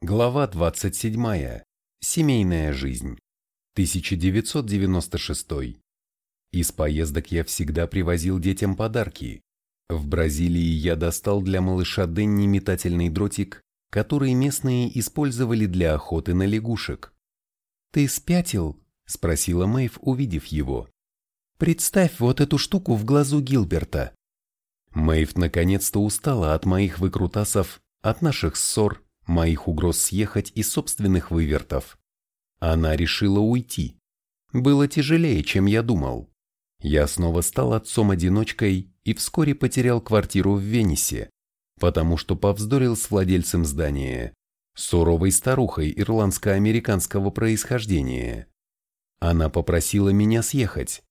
Глава 27. Семейная жизнь. 1996. Из поездок я всегда привозил детям подарки. В Бразилии я достал для малыша Денни метательный дротик, который местные использовали для охоты на лягушек. «Ты спятил?» – спросила Мэйв, увидев его. «Представь вот эту штуку в глазу Гилберта». Мэйв наконец-то устала от моих выкрутасов, от наших ссор, моих угроз съехать и собственных вывертов. Она решила уйти. Было тяжелее, чем я думал. Я снова стал отцом-одиночкой и вскоре потерял квартиру в Венесе, потому что повздорил с владельцем здания, суровой старухой ирландско-американского происхождения. Она попросила меня съехать.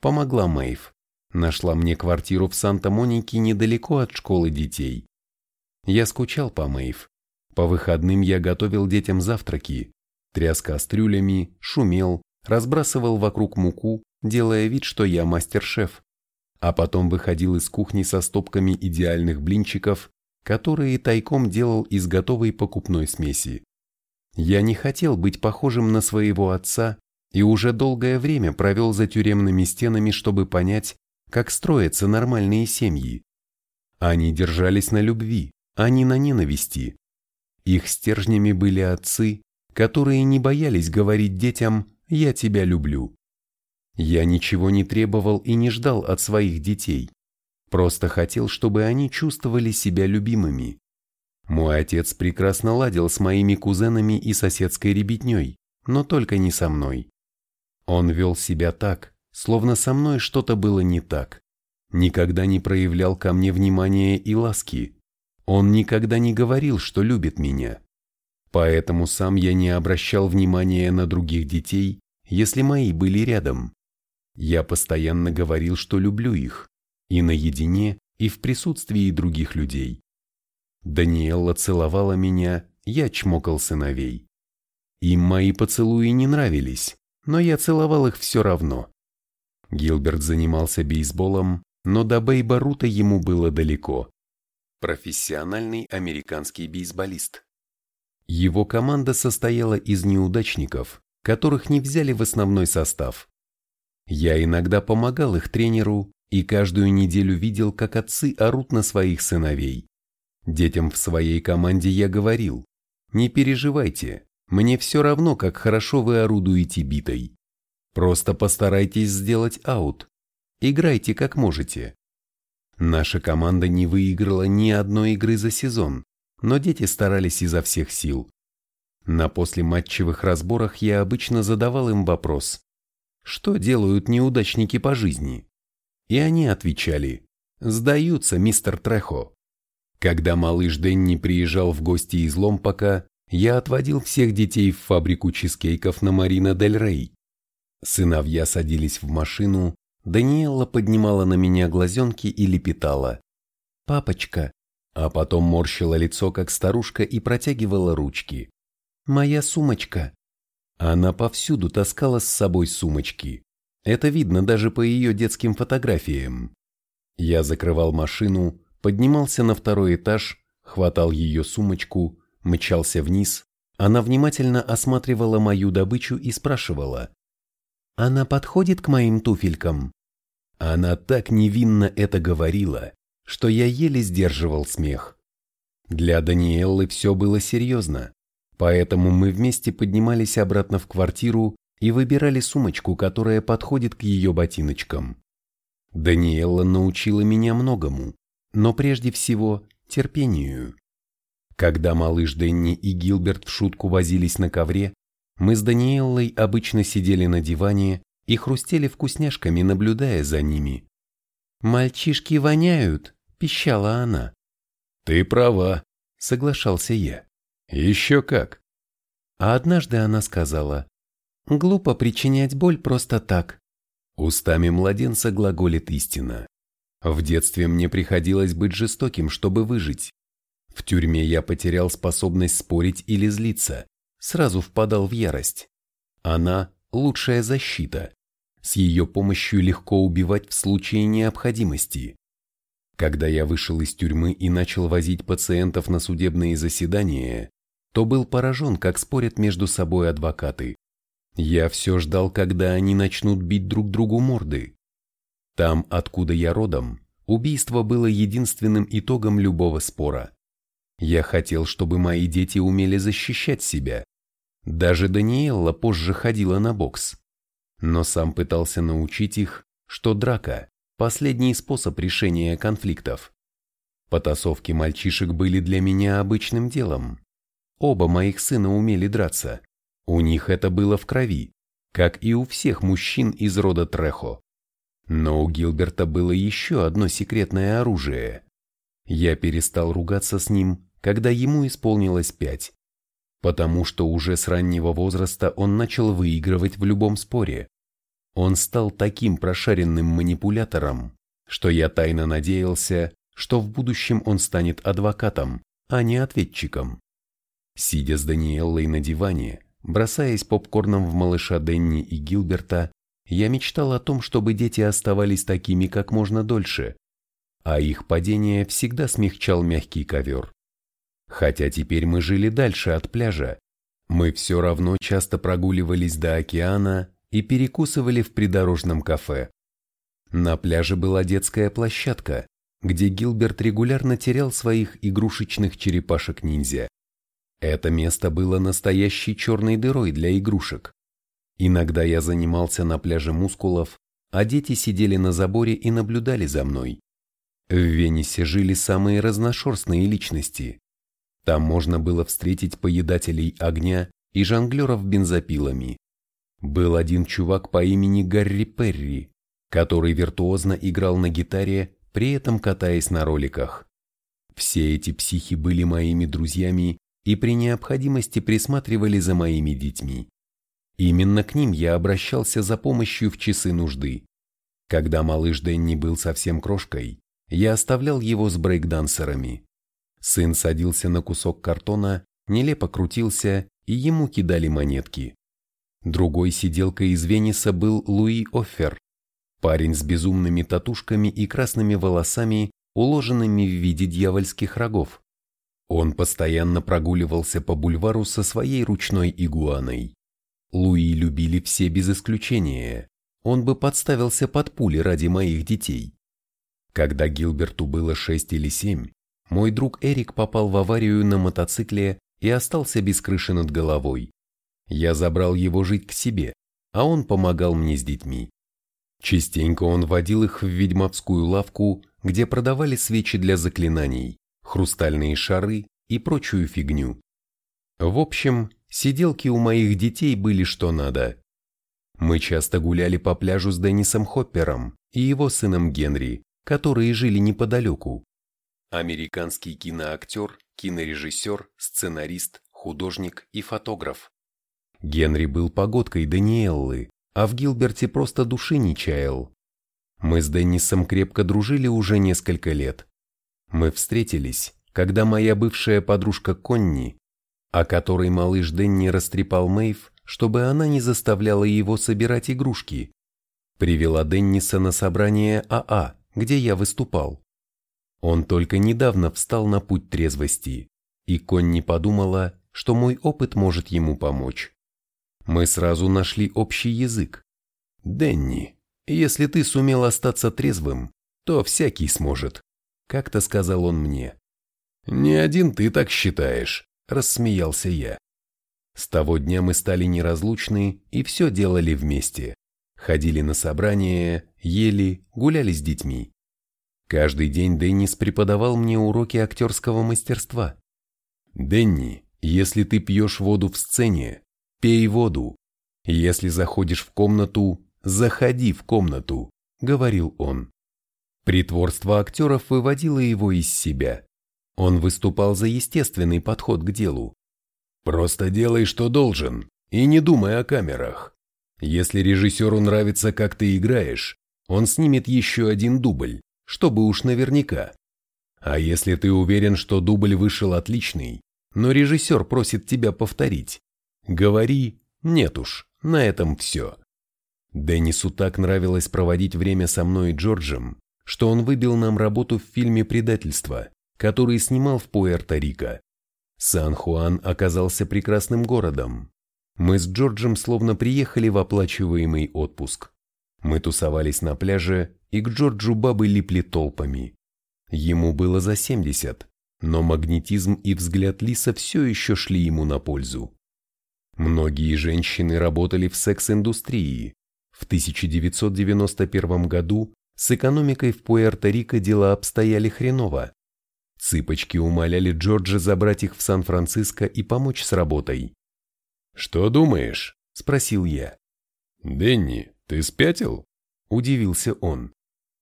Помогла Мэйв. Нашла мне квартиру в Санта-Монике недалеко от школы детей. Я скучал по Мэйв, по выходным я готовил детям завтраки, тряс кастрюлями, шумел, разбрасывал вокруг муку, делая вид, что я мастер-шеф. А потом выходил из кухни со стопками идеальных блинчиков, которые тайком делал из готовой покупной смеси. Я не хотел быть похожим на своего отца и уже долгое время провел за тюремными стенами, чтобы понять, как строятся нормальные семьи. Они держались на любви, а не на ненависти. Их стержнями были отцы, которые не боялись говорить детям «я тебя люблю». Я ничего не требовал и не ждал от своих детей, просто хотел, чтобы они чувствовали себя любимыми. Мой отец прекрасно ладил с моими кузенами и соседской ребятней, но только не со мной. Он вел себя так, словно со мной что-то было не так. Никогда не проявлял ко мне внимания и ласки. Он никогда не говорил, что любит меня. Поэтому сам я не обращал внимания на других детей, если мои были рядом. Я постоянно говорил, что люблю их, и наедине, и в присутствии других людей. Даниэлла целовала меня, я чмокал сыновей. Им мои поцелуи не нравились, но я целовал их все равно. Гилберт занимался бейсболом, но до Бейба Рута ему было далеко профессиональный американский бейсболист. Его команда состояла из неудачников, которых не взяли в основной состав. Я иногда помогал их тренеру и каждую неделю видел, как отцы орут на своих сыновей. Детям в своей команде я говорил, не переживайте, мне все равно, как хорошо вы орудуете битой. Просто постарайтесь сделать аут. Играйте как можете. Наша команда не выиграла ни одной игры за сезон, но дети старались изо всех сил. На послематчевых разборах я обычно задавал им вопрос, что делают неудачники по жизни? И они отвечали, сдаются, мистер Трехо. Когда малыш Дэнни приезжал в гости из Ломпака, я отводил всех детей в фабрику чизкейков на Марина Дель Рей. Сыновья садились в машину, Даниэлла поднимала на меня глазенки и лепетала. «Папочка!» А потом морщила лицо, как старушка, и протягивала ручки. «Моя сумочка!» Она повсюду таскала с собой сумочки. Это видно даже по ее детским фотографиям. Я закрывал машину, поднимался на второй этаж, хватал ее сумочку, мчался вниз. Она внимательно осматривала мою добычу и спрашивала. «Она подходит к моим туфелькам?» Она так невинно это говорила, что я еле сдерживал смех. Для Даниэллы все было серьезно, поэтому мы вместе поднимались обратно в квартиру и выбирали сумочку, которая подходит к ее ботиночкам. Даниэлла научила меня многому, но прежде всего терпению. Когда малыш Денни и Гилберт в шутку возились на ковре, мы с Даниэллой обычно сидели на диване и хрустели вкусняшками, наблюдая за ними. «Мальчишки воняют», – пищала она. «Ты права», – соглашался я. «Еще как». А однажды она сказала, «Глупо причинять боль просто так». Устами младенца глаголит истина. В детстве мне приходилось быть жестоким, чтобы выжить. В тюрьме я потерял способность спорить или злиться, сразу впадал в ярость. Она – лучшая защита. С ее помощью легко убивать в случае необходимости. Когда я вышел из тюрьмы и начал возить пациентов на судебные заседания, то был поражен, как спорят между собой адвокаты. Я все ждал, когда они начнут бить друг другу морды. Там, откуда я родом, убийство было единственным итогом любого спора. Я хотел, чтобы мои дети умели защищать себя. Даже Даниэлла позже ходила на бокс. Но сам пытался научить их, что драка – последний способ решения конфликтов. Потасовки мальчишек были для меня обычным делом. Оба моих сына умели драться. У них это было в крови, как и у всех мужчин из рода Трехо. Но у Гилберта было еще одно секретное оружие. Я перестал ругаться с ним, когда ему исполнилось пять, потому что уже с раннего возраста он начал выигрывать в любом споре. Он стал таким прошаренным манипулятором, что я тайно надеялся, что в будущем он станет адвокатом, а не ответчиком. Сидя с Даниэллой на диване, бросаясь попкорном в малыша Денни и Гилберта, я мечтал о том, чтобы дети оставались такими как можно дольше, а их падение всегда смягчал мягкий ковер. Хотя теперь мы жили дальше от пляжа, мы все равно часто прогуливались до океана и перекусывали в придорожном кафе. На пляже была детская площадка, где Гилберт регулярно терял своих игрушечных черепашек-ниндзя. Это место было настоящей черной дырой для игрушек. Иногда я занимался на пляже мускулов, а дети сидели на заборе и наблюдали за мной. В Венесе жили самые разношерстные личности. Там можно было встретить поедателей огня и жонглеров бензопилами. Был один чувак по имени Гарри Перри, который виртуозно играл на гитаре, при этом катаясь на роликах. Все эти психи были моими друзьями и при необходимости присматривали за моими детьми. Именно к ним я обращался за помощью в часы нужды. Когда малыш Дэнни был совсем крошкой, я оставлял его с брейкдансерами. Сын садился на кусок картона, нелепо крутился, и ему кидали монетки. Другой сиделкой из Венеса был Луи Оффер, парень с безумными татушками и красными волосами, уложенными в виде дьявольских рогов. Он постоянно прогуливался по бульвару со своей ручной игуаной. Луи любили все без исключения. Он бы подставился под пули ради моих детей. Когда Гилберту было шесть или семь, мой друг Эрик попал в аварию на мотоцикле и остался без крыши над головой. Я забрал его жить к себе, а он помогал мне с детьми. Частенько он водил их в ведьмовскую лавку, где продавали свечи для заклинаний хрустальные шары и прочую фигню. В общем, сиделки у моих детей были что надо. Мы часто гуляли по пляжу с Деннисом Хоппером и его сыном Генри, которые жили неподалеку. Американский киноактер, кинорежиссер, сценарист, художник и фотограф. Генри был погодкой Даниэллы, а в Гилберте просто души не чаял. Мы с Деннисом крепко дружили уже несколько лет. Мы встретились, когда моя бывшая подружка Конни, о которой малыш Дэнни растрепал Мэйв, чтобы она не заставляла его собирать игрушки, привела Денниса на собрание АА, а, где я выступал. Он только недавно встал на путь трезвости, и Конни подумала, что мой опыт может ему помочь. Мы сразу нашли общий язык. «Денни, если ты сумел остаться трезвым, то всякий сможет», как-то сказал он мне. «Не один ты так считаешь», – рассмеялся я. С того дня мы стали неразлучны и все делали вместе. Ходили на собрания, ели, гуляли с детьми. Каждый день Деннис преподавал мне уроки актерского мастерства. «Денни, если ты пьешь воду в сцене, пей воду. Если заходишь в комнату, заходи в комнату», — говорил он. Притворство актеров выводило его из себя. Он выступал за естественный подход к делу. «Просто делай, что должен, и не думай о камерах. Если режиссеру нравится, как ты играешь, он снимет еще один дубль, чтобы уж наверняка. А если ты уверен, что дубль вышел отличный, но режиссер просит тебя повторить, говори «нет уж, на этом все». Деннису так нравилось проводить время со мной и Джорджем, что он выбил нам работу в фильме «Предательство», который снимал в Пуэрто-Рико. Сан-Хуан оказался прекрасным городом. Мы с Джорджем словно приехали в оплачиваемый отпуск. Мы тусовались на пляже, и к Джорджу бабы липли толпами. Ему было за 70, но магнетизм и взгляд Лиса все еще шли ему на пользу. Многие женщины работали в секс-индустрии. В 1991 году с экономикой в Пуэрто-Рико дела обстояли хреново. Цыпочки умоляли Джорджа забрать их в Сан-Франциско и помочь с работой. «Что думаешь?» – спросил я. «Дэнни, ты спятил?» – удивился он.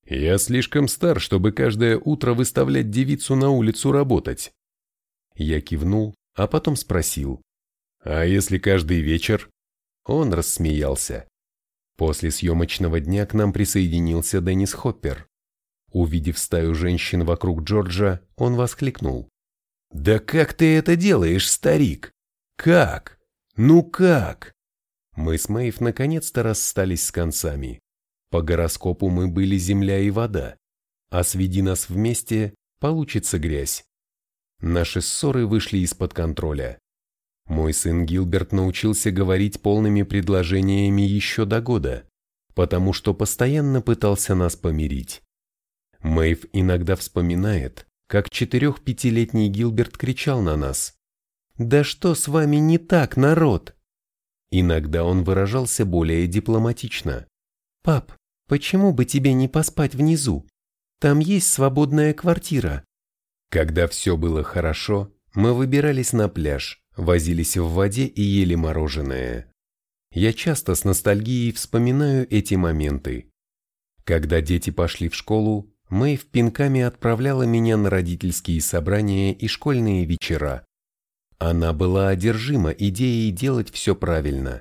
«Я слишком стар, чтобы каждое утро выставлять девицу на улицу работать». Я кивнул, а потом спросил. «А если каждый вечер?» Он рассмеялся. После съемочного дня к нам присоединился Деннис Хоппер. Увидев стаю женщин вокруг Джорджа, он воскликнул. «Да как ты это делаешь, старик? Как? Ну как?» Мы с Мэйв наконец-то расстались с концами. По гороскопу мы были земля и вода, а сведи нас вместе, получится грязь. Наши ссоры вышли из-под контроля. Мой сын Гилберт научился говорить полными предложениями еще до года, потому что постоянно пытался нас помирить. Мэйв иногда вспоминает, как четырех-пятилетний Гилберт кричал на нас. «Да что с вами не так, народ?» Иногда он выражался более дипломатично. «Пап, почему бы тебе не поспать внизу? Там есть свободная квартира». Когда все было хорошо, мы выбирались на пляж, возились в воде и ели мороженое. Я часто с ностальгией вспоминаю эти моменты. Когда дети пошли в школу, Мэйв пинками отправляла меня на родительские собрания и школьные вечера. Она была одержима идеей делать все правильно.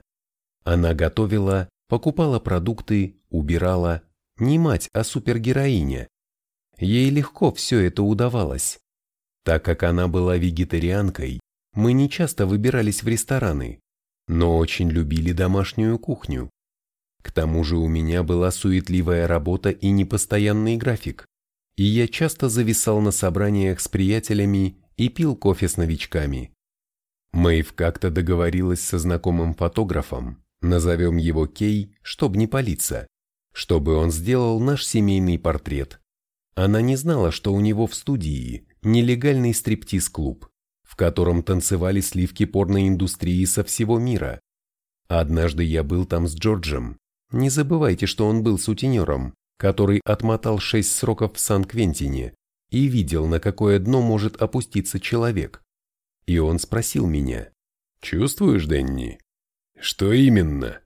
Она готовила, покупала продукты, убирала, не мать, а супергероиня. Ей легко все это удавалось. Так как она была вегетарианкой, мы не часто выбирались в рестораны, но очень любили домашнюю кухню. К тому же у меня была суетливая работа и непостоянный график, и я часто зависал на собраниях с приятелями и пил кофе с новичками. Мэйв как-то договорилась со знакомым фотографом, назовем его Кей, чтобы не палиться, чтобы он сделал наш семейный портрет. Она не знала, что у него в студии нелегальный стриптиз-клуб, в котором танцевали сливки порноиндустрии со всего мира. Однажды я был там с Джорджем, не забывайте, что он был сутенером, который отмотал шесть сроков в Сан-Квентине и видел, на какое дно может опуститься человек. И он спросил меня, «Чувствуешь, Дэнни?» «Что именно?»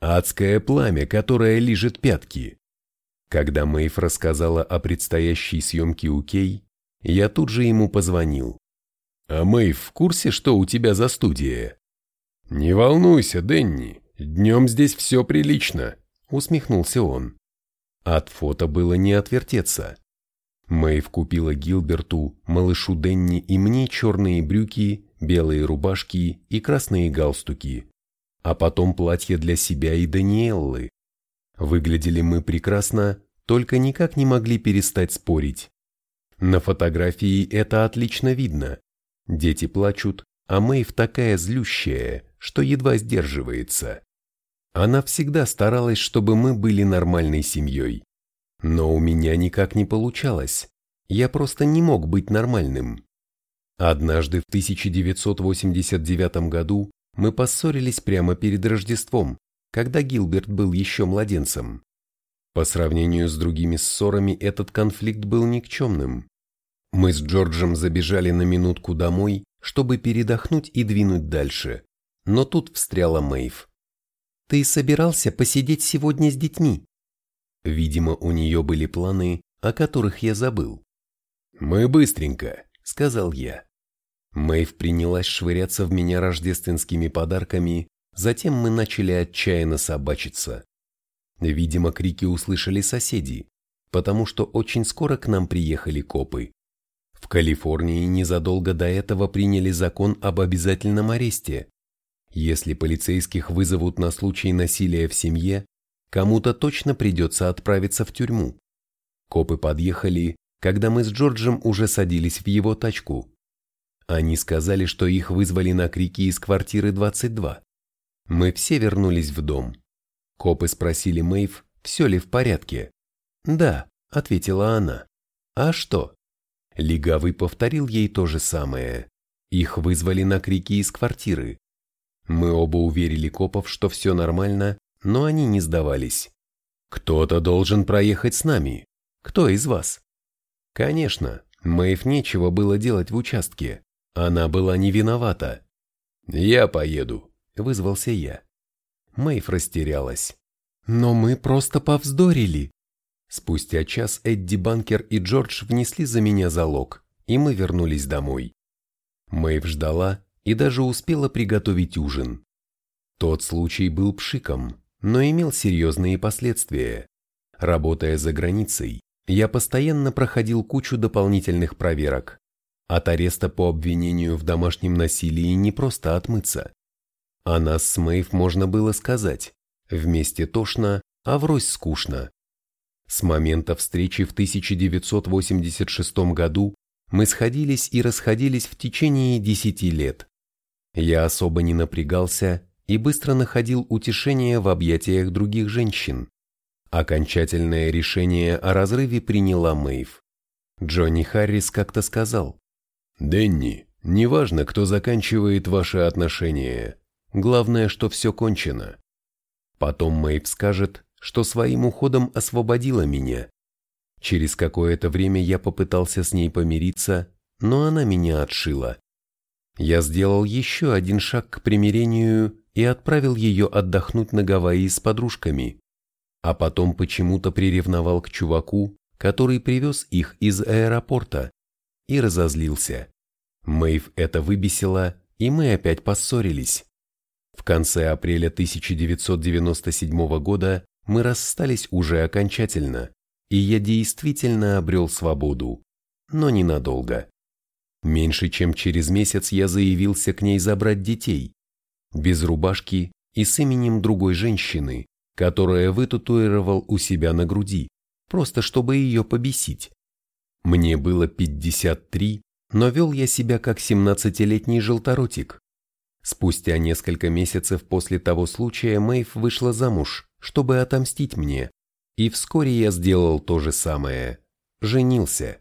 «Адское пламя, которое лижет пятки». Когда Мэйв рассказала о предстоящей съемке у Кей, я тут же ему позвонил. «А Мэйв в курсе, что у тебя за студия?» «Не волнуйся, Дэнни, «Днем здесь все прилично», — усмехнулся он. От фото было не отвертеться. Мэйв купила Гилберту, малышу Денни и мне черные брюки, белые рубашки и красные галстуки, а потом платье для себя и Даниэллы. Выглядели мы прекрасно, только никак не могли перестать спорить. На фотографии это отлично видно. Дети плачут, а Мэйв такая злющая, что едва сдерживается. Она всегда старалась, чтобы мы были нормальной семьей. Но у меня никак не получалось. Я просто не мог быть нормальным. Однажды в 1989 году мы поссорились прямо перед Рождеством, когда Гилберт был еще младенцем. По сравнению с другими ссорами этот конфликт был никчемным. Мы с Джорджем забежали на минутку домой, чтобы передохнуть и двинуть дальше. Но тут встряла Мэйв. Ты собирался посидеть сегодня с детьми? Видимо, у нее были планы, о которых я забыл. «Мы быстренько», — сказал я. Мэйв принялась швыряться в меня рождественскими подарками, затем мы начали отчаянно собачиться. Видимо, крики услышали соседи, потому что очень скоро к нам приехали копы. В Калифорнии незадолго до этого приняли закон об обязательном аресте, если полицейских вызовут на случай насилия в семье, кому-то точно придется отправиться в тюрьму. Копы подъехали, когда мы с Джорджем уже садились в его тачку. Они сказали, что их вызвали на крики из квартиры 22. Мы все вернулись в дом. Копы спросили Мэйв, все ли в порядке. «Да», — ответила она. «А что?» Легавый повторил ей то же самое. Их вызвали на крики из квартиры. Мы оба уверили копов, что все нормально, но они не сдавались. «Кто-то должен проехать с нами. Кто из вас?» Конечно, Мэйв нечего было делать в участке. Она была не виновата. «Я поеду», — вызвался я. Мэйв растерялась. «Но мы просто повздорили». Спустя час Эдди Банкер и Джордж внесли за меня залог, и мы вернулись домой. Мэйв ждала и даже успела приготовить ужин. Тот случай был пшиком, но имел серьезные последствия. Работая за границей, я постоянно проходил кучу дополнительных проверок. От ареста по обвинению в домашнем насилии не просто отмыться. О нас с Мэйв можно было сказать, вместе тошно, а врозь скучно. С момента встречи в 1986 году мы сходились и расходились в течение десяти лет. Я особо не напрягался и быстро находил утешение в объятиях других женщин. Окончательное решение о разрыве приняла Мэйв. Джонни Харрис как-то сказал, «Дэнни, неважно, кто заканчивает ваши отношения, главное, что все кончено». Потом Мэйв скажет, что своим уходом освободила меня. Через какое-то время я попытался с ней помириться, но она меня отшила. Я сделал еще один шаг к примирению и отправил ее отдохнуть на Гавайи с подружками а потом почему-то приревновал к чуваку, который привез их из аэропорта, и разозлился. Мэйв это выбесила, и мы опять поссорились. В конце апреля 1997 года мы расстались уже окончательно, и я действительно обрел свободу, но ненадолго. Меньше чем через месяц я заявился к ней забрать детей, без рубашки и с именем другой женщины, которое вытатуировал у себя на груди, просто чтобы ее побесить. Мне было 53, но вел я себя как 17-летний желторотик. Спустя несколько месяцев после того случая Мэйв вышла замуж, чтобы отомстить мне, и вскоре я сделал то же самое. Женился.